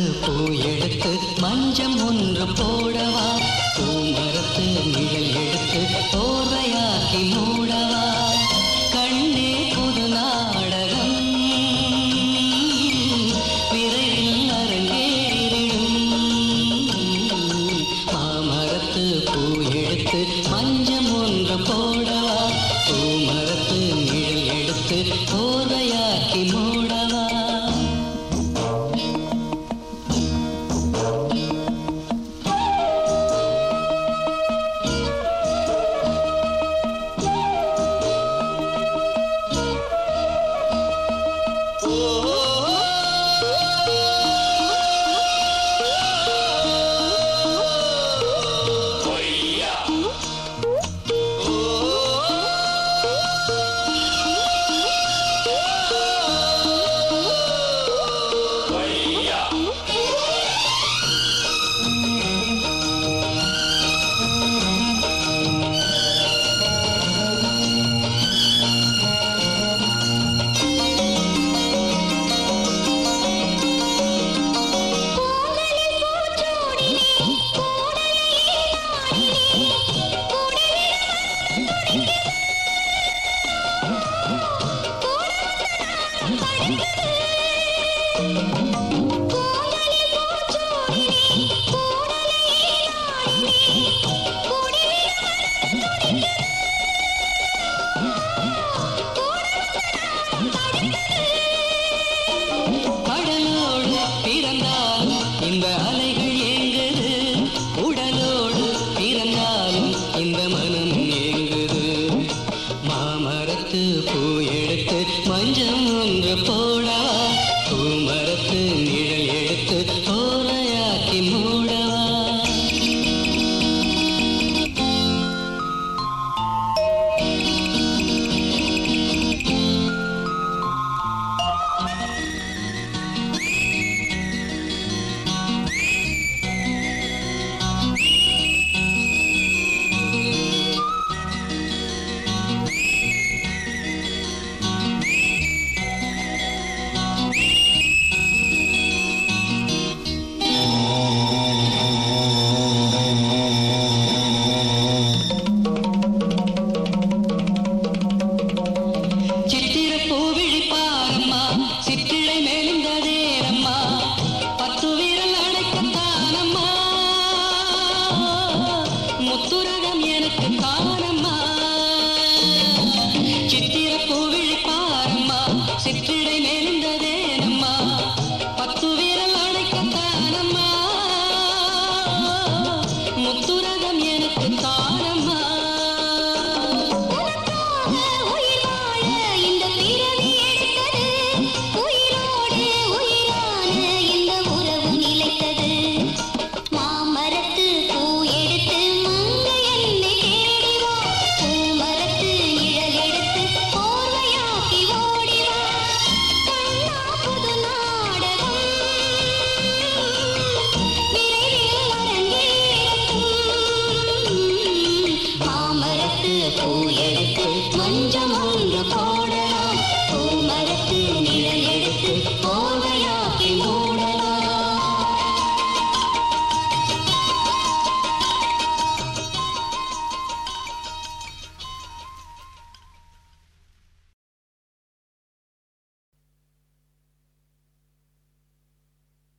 பூ எடுத்து மஞ்சம் ஒன்று போடவா? பூமரத்து நிழல் எடுத்து போர்வையாக்கி மூடவா? கண்ணே புது நாடகம். விரைவில் அரங்கேறிடும். மாமரத்து பூ எடுத்து மஞ்சம் ஒன்று போடவா? பூமரத்து நிழல் எடுத்து போர்வையாக்கி மூட மஞ்சம் தாமரத்து பூ எடுத்து மஞ்சம் ஒன்று போட